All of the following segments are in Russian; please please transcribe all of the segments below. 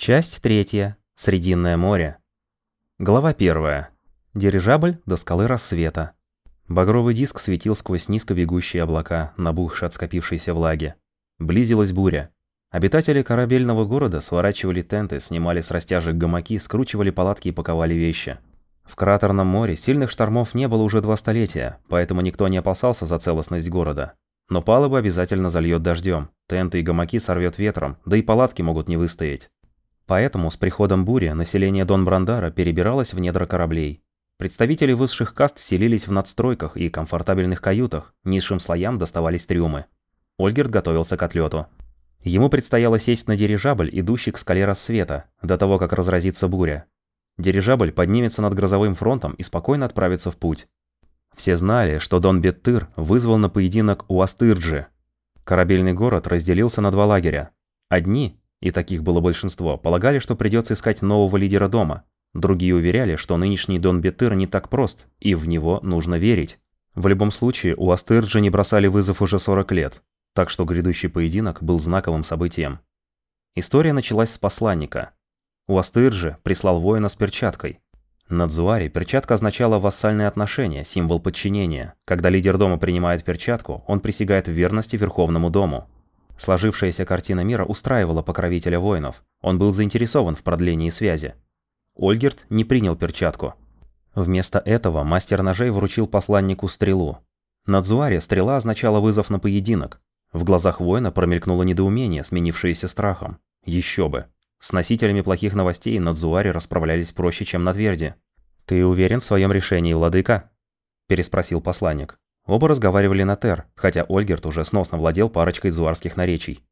Часть третья. Срединное море. Глава первая. Дирижабль до скалы рассвета. Багровый диск светил сквозь низко бегущие облака, набухшие от скопившейся влаги. Близилась буря. Обитатели корабельного города сворачивали тенты, снимали с растяжек гамаки, скручивали палатки и паковали вещи. В кратерном море сильных штормов не было уже два столетия, поэтому никто не опасался за целостность города. Но палубы обязательно зальет дождем, тенты и гамаки сорвет ветром, да и палатки могут не выстоять. Поэтому с приходом бури население Дон Брандара перебиралось в недра кораблей. Представители высших каст селились в надстройках и комфортабельных каютах, низшим слоям доставались трюмы. Ольгерт готовился к отлету. Ему предстояло сесть на дирижабль, идущий к скале рассвета, до того, как разразится буря. Дирижабль поднимется над грозовым фронтом и спокойно отправится в путь. Все знали, что Дон Беттыр вызвал на поединок у Астырджи. Корабельный город разделился на два лагеря. Одни и таких было большинство, полагали, что придется искать нового лидера дома. Другие уверяли, что нынешний Дон Бетыр не так прост, и в него нужно верить. В любом случае, у Астырджа не бросали вызов уже 40 лет, так что грядущий поединок был знаковым событием. История началась с посланника. У Астырджи прислал воина с перчаткой. На Дзуаре перчатка означала вассальные отношения, символ подчинения. Когда лидер дома принимает перчатку, он присягает в верности Верховному дому. Сложившаяся картина мира устраивала покровителя воинов. Он был заинтересован в продлении связи. Ольгерт не принял перчатку. Вместо этого мастер ножей вручил посланнику стрелу. На Дзуаре стрела означала вызов на поединок. В глазах воина промелькнуло недоумение, сменившееся страхом. Еще бы. С носителями плохих новостей на Дзуаре расправлялись проще, чем на Тверди. «Ты уверен в своем решении, владыка?» – переспросил посланник. Оба разговаривали на Тер, хотя Ольгерт уже сносно владел парочкой зуарских наречий.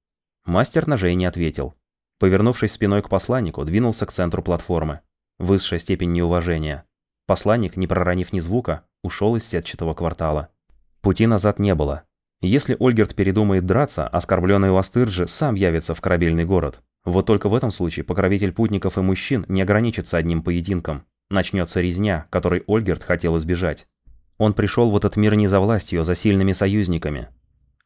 Мастер ножей не ответил. Повернувшись спиной к посланнику, двинулся к центру платформы. Высшая степень неуважения. Посланник, не проронив ни звука, ушел из сетчатого квартала. Пути назад не было. Если Ольгерт передумает драться, оскорбленный Уастырджи сам явится в корабельный город. Вот только в этом случае покровитель путников и мужчин не ограничится одним поединком. Начнется резня, которой Ольгерт хотел избежать. Он пришел в этот мир не за властью, а за сильными союзниками.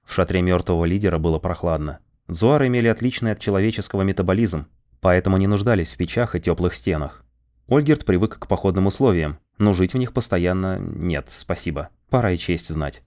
В шатре мертвого лидера было прохладно. Зуары имели отличный от человеческого метаболизм, поэтому не нуждались в печах и теплых стенах. Ольгерт привык к походным условиям, но жить в них постоянно нет, спасибо. Пора и честь знать.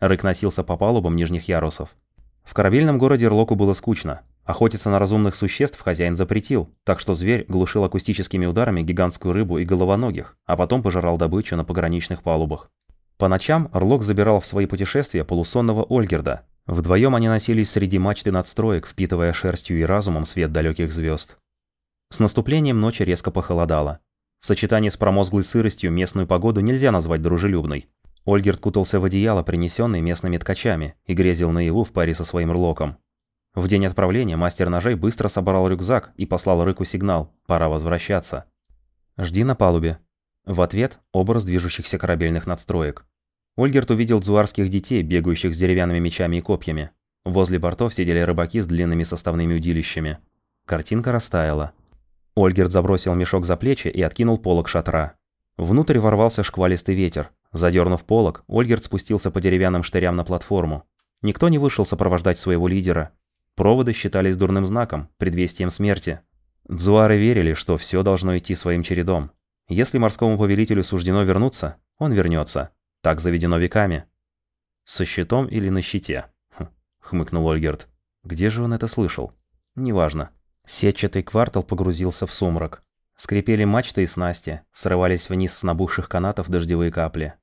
Рык носился по палубам нижних ярусов. В корабельном городе Рлоку было скучно. Охотиться на разумных существ хозяин запретил, так что зверь глушил акустическими ударами гигантскую рыбу и головоногих, а потом пожирал добычу на пограничных палубах. По ночам Орлок забирал в свои путешествия полусонного Ольгерда. Вдвоем они носились среди мачты надстроек, впитывая шерстью и разумом свет далеких звезд. С наступлением ночи резко похолодало. В сочетании с промозглой сыростью местную погоду нельзя назвать дружелюбной. Ольгерд кутался в одеяло, принесенное местными ткачами, и грезил наяву в паре со своим Рлоком. В день отправления мастер ножей быстро собрал рюкзак и послал Рыку сигнал «Пора возвращаться». «Жди на палубе». В ответ – образ движущихся корабельных надстроек. Ольгерт увидел дзуарских детей, бегающих с деревянными мечами и копьями. Возле бортов сидели рыбаки с длинными составными удилищами. Картинка растаяла. Ольгерт забросил мешок за плечи и откинул полог шатра. Внутрь ворвался шквалистый ветер. Задернув полог, Ольгерт спустился по деревянным штырям на платформу. Никто не вышел сопровождать своего лидера, Проводы считались дурным знаком, предвестием смерти. Дзуары верили, что все должно идти своим чередом. Если морскому повелителю суждено вернуться, он вернется. Так заведено веками. Со щитом или на щите? Хм, хмыкнул Ольгерт. Где же он это слышал? Неважно. Сетчатый квартал погрузился в сумрак. Скрипели мачты и снасти, срывались вниз с набухших канатов дождевые капли.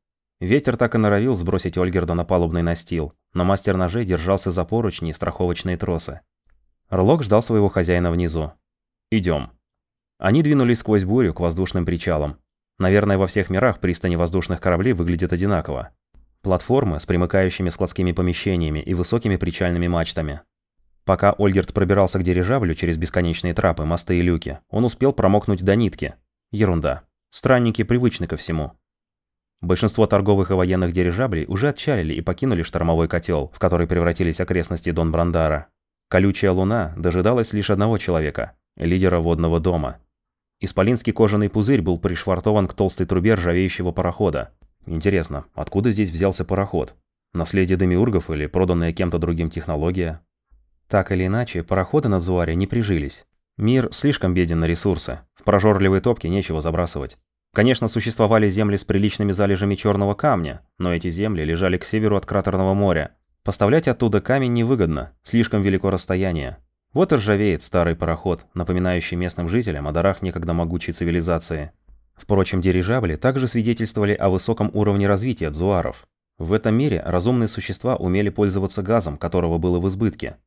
Ветер так и норовил сбросить Ольгерда на палубный настил, но мастер ножей держался за поручни и страховочные тросы. Рлок ждал своего хозяина внизу. «Идем». Они двинулись сквозь бурю к воздушным причалам. Наверное, во всех мирах пристани воздушных кораблей выглядят одинаково. Платформы с примыкающими складскими помещениями и высокими причальными мачтами. Пока Ольгерт пробирался к дирижаблю через бесконечные трапы, мосты и люки, он успел промокнуть до нитки. Ерунда. Странники привычны ко всему. Большинство торговых и военных дирижаблей уже отчалили и покинули штормовой котел, в который превратились окрестности Дон Брандара. Колючая луна дожидалась лишь одного человека – лидера водного дома. Исполинский кожаный пузырь был пришвартован к толстой трубе ржавеющего парохода. Интересно, откуда здесь взялся пароход? Наследие демиургов или проданная кем-то другим технология? Так или иначе, пароходы на Зуаре не прижились. Мир слишком беден на ресурсы. В прожорливые топки нечего забрасывать. Конечно, существовали земли с приличными залежами черного камня, но эти земли лежали к северу от кратерного моря. Поставлять оттуда камень невыгодно, слишком велико расстояние. Вот и ржавеет старый пароход, напоминающий местным жителям о дарах некогда могучей цивилизации. Впрочем, дирижабли также свидетельствовали о высоком уровне развития дзуаров. В этом мире разумные существа умели пользоваться газом, которого было в избытке.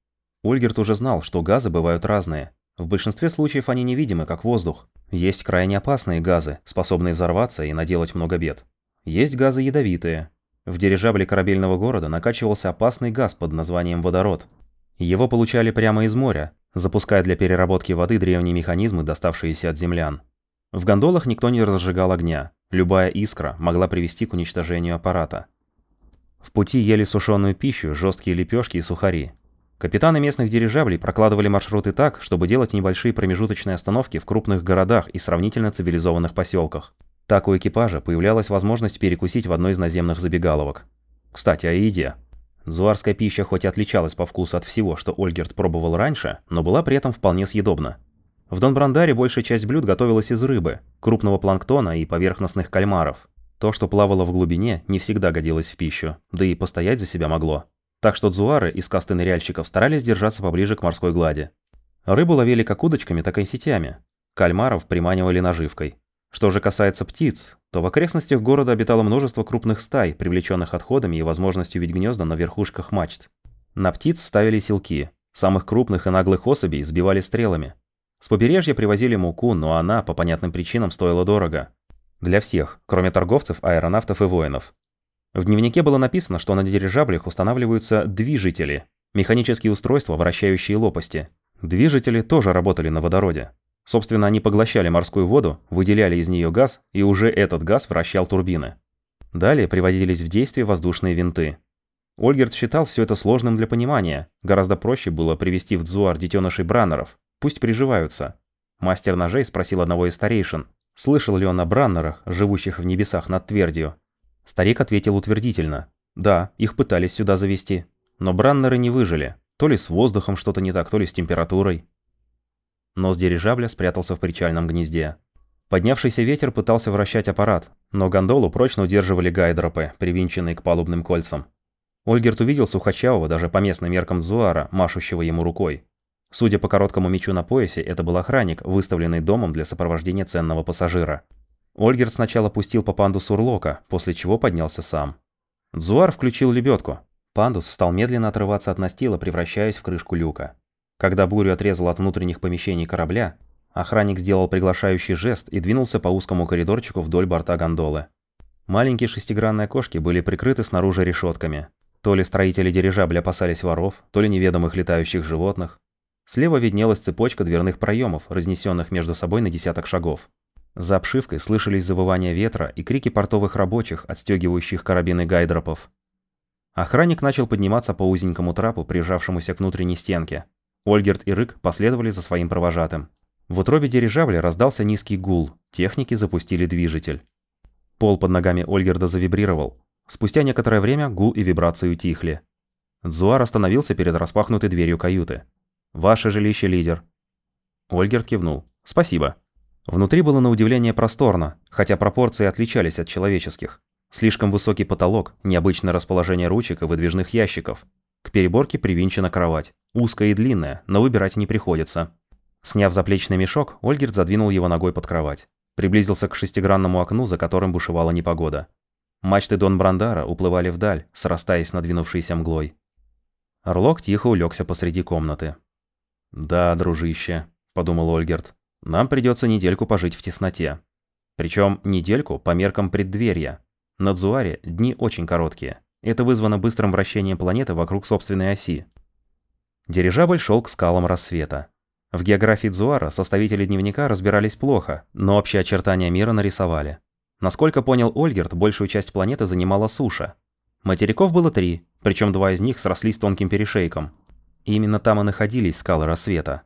Ольгерт уже знал, что газы бывают разные. В большинстве случаев они невидимы, как воздух. Есть крайне опасные газы, способные взорваться и наделать много бед. Есть газы ядовитые. В дирижабле корабельного города накачивался опасный газ под названием водород. Его получали прямо из моря, запуская для переработки воды древние механизмы, доставшиеся от землян. В гондолах никто не разжигал огня. Любая искра могла привести к уничтожению аппарата. В пути ели сушеную пищу, жесткие лепешки и сухари. Капитаны местных дирижаблей прокладывали маршруты так, чтобы делать небольшие промежуточные остановки в крупных городах и сравнительно цивилизованных поселках. Так у экипажа появлялась возможность перекусить в одной из наземных забегаловок. Кстати, о еде. Зуарская пища хоть и отличалась по вкусу от всего, что Ольгерт пробовал раньше, но была при этом вполне съедобна. В Донбрандаре большая часть блюд готовилась из рыбы, крупного планктона и поверхностных кальмаров. То, что плавало в глубине, не всегда годилось в пищу, да и постоять за себя могло. Так что дзуары из касты ныряльщиков старались держаться поближе к морской глади. Рыбу ловили как удочками, так и сетями. Кальмаров приманивали наживкой. Что же касается птиц, то в окрестностях города обитало множество крупных стай, привлеченных отходами и возможностью видеть гнезда на верхушках мачт. На птиц ставили селки. Самых крупных и наглых особей сбивали стрелами. С побережья привозили муку, но она, по понятным причинам, стоила дорого. Для всех, кроме торговцев, аэронавтов и воинов. В дневнике было написано, что на дирижаблях устанавливаются движители, механические устройства, вращающие лопасти. Движители тоже работали на водороде. Собственно, они поглощали морскую воду, выделяли из нее газ, и уже этот газ вращал турбины. Далее приводились в действие воздушные винты. Ольгерт считал все это сложным для понимания. Гораздо проще было привести в Дзуар детенышей браннеров, Пусть приживаются. Мастер ножей спросил одного из старейшин, слышал ли он о браннерах, живущих в небесах над твердью. Старик ответил утвердительно. Да, их пытались сюда завести. Но браннеры не выжили. То ли с воздухом что-то не так, то ли с температурой. Нос дирижабля спрятался в причальном гнезде. Поднявшийся ветер пытался вращать аппарат, но гондолу прочно удерживали гайдропы, привинченные к палубным кольцам. Ольгерт увидел Сухачавого даже по местным меркам Зуара, машущего ему рукой. Судя по короткому мечу на поясе, это был охранник, выставленный домом для сопровождения ценного пассажира. Ольгерт сначала пустил по пандусу урлока, после чего поднялся сам. Дзуар включил лебедку. Пандус стал медленно отрываться от настила, превращаясь в крышку люка. Когда бурю отрезал от внутренних помещений корабля, охранник сделал приглашающий жест и двинулся по узкому коридорчику вдоль борта гондолы. Маленькие шестигранные окошки были прикрыты снаружи решетками. То ли строители дирижабля опасались воров, то ли неведомых летающих животных. Слева виднелась цепочка дверных проемов, разнесенных между собой на десяток шагов. За обшивкой слышались завывания ветра и крики портовых рабочих, отстегивающих карабины гайдропов. Охранник начал подниматься по узенькому трапу, прижавшемуся к внутренней стенке. Ольгерт и Рык последовали за своим провожатым. В утробе дирижабля раздался низкий гул, техники запустили движитель. Пол под ногами Ольгерда завибрировал. Спустя некоторое время гул и вибрации утихли. Дзуар остановился перед распахнутой дверью каюты. «Ваше жилище, лидер». Ольгерт кивнул. «Спасибо». Внутри было на удивление просторно, хотя пропорции отличались от человеческих. Слишком высокий потолок, необычное расположение ручек и выдвижных ящиков. К переборке привинчена кровать. Узкая и длинная, но выбирать не приходится. Сняв заплечный мешок, Ольгерт задвинул его ногой под кровать. Приблизился к шестигранному окну, за которым бушевала непогода. Мачты Дон Брандара уплывали вдаль, срастаясь надвинувшейся мглой. Орлок тихо улегся посреди комнаты. «Да, дружище», — подумал Ольгерт, — «нам придется недельку пожить в тесноте. Причем недельку по меркам преддверья. На Дзуаре дни очень короткие. Это вызвано быстрым вращением планеты вокруг собственной оси. Дирижабль шел к скалам рассвета. В географии Дзуара составители дневника разбирались плохо, но общие очертания мира нарисовали. Насколько понял Ольгерт, большую часть планеты занимала суша. Материков было три, причем два из них срослись тонким перешейком, именно там и находились скалы рассвета.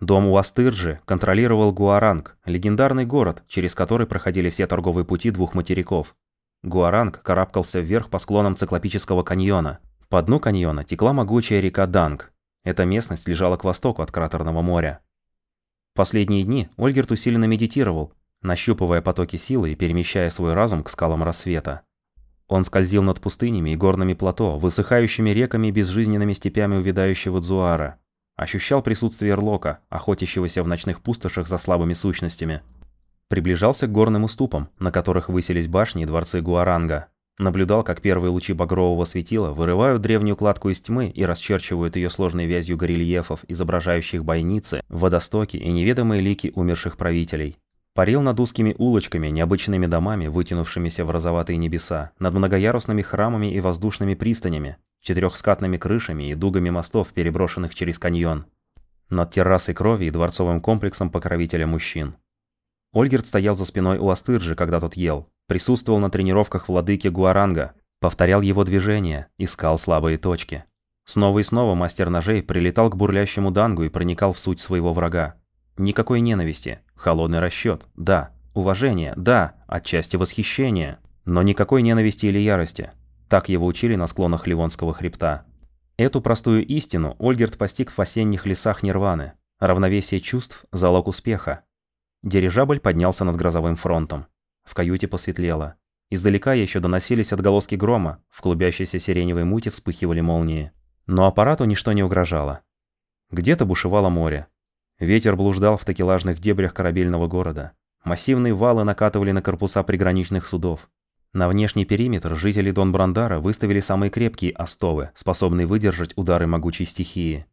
Дом у Астырджи контролировал Гуаранг, легендарный город, через который проходили все торговые пути двух материков. Гуаранг карабкался вверх по склонам циклопического каньона. По дну каньона текла могучая река Данг. Эта местность лежала к востоку от кратерного моря. Последние дни Ольгерт усиленно медитировал, нащупывая потоки силы и перемещая свой разум к скалам рассвета. Он скользил над пустынями и горными плато, высыхающими реками и безжизненными степями увядающего Дзуара. Ощущал присутствие Эрлока, охотящегося в ночных пустошах за слабыми сущностями. Приближался к горным уступам, на которых высились башни и дворцы Гуаранга. Наблюдал, как первые лучи багрового светила вырывают древнюю кладку из тьмы и расчерчивают ее сложной вязью горельефов, изображающих бойницы, водостоки и неведомые лики умерших правителей. Парил над узкими улочками, необычными домами, вытянувшимися в розоватые небеса, над многоярусными храмами и воздушными пристанями, четырехскатными крышами и дугами мостов, переброшенных через каньон. Над террасой крови и дворцовым комплексом покровителя мужчин. Ольгерт стоял за спиной у Астырджи, когда тот ел, присутствовал на тренировках владыки Гуаранга, повторял его движения, искал слабые точки. Снова и снова мастер ножей прилетал к бурлящему дангу и проникал в суть своего врага. Никакой ненависти, холодный расчет, да, уважение, да, отчасти восхищение, но никакой ненависти или ярости. Так его учили на склонах Ливонского хребта. Эту простую истину Ольгерт постиг в осенних лесах Нирваны. Равновесие чувств – залог успеха. Дирижабль поднялся над грозовым фронтом. В каюте посветлело. Издалека еще доносились отголоски грома, в клубящейся сиреневой мути вспыхивали молнии. Но аппарату ничто не угрожало. Где-то бушевало море, Ветер блуждал в такелажных дебрях корабельного города. Массивные валы накатывали на корпуса приграничных судов. На внешний периметр жители Дон Брандара выставили самые крепкие остовы, способные выдержать удары могучей стихии.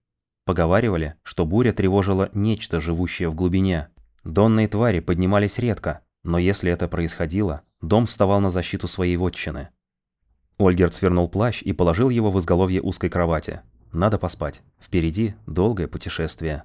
Поговаривали, что буря тревожила нечто, живущее в глубине. Донные твари поднимались редко, но если это происходило, дом вставал на защиту своей вотчины. Ольгерт свернул плащ и положил его в изголовье узкой кровати. Надо поспать. Впереди долгое путешествие.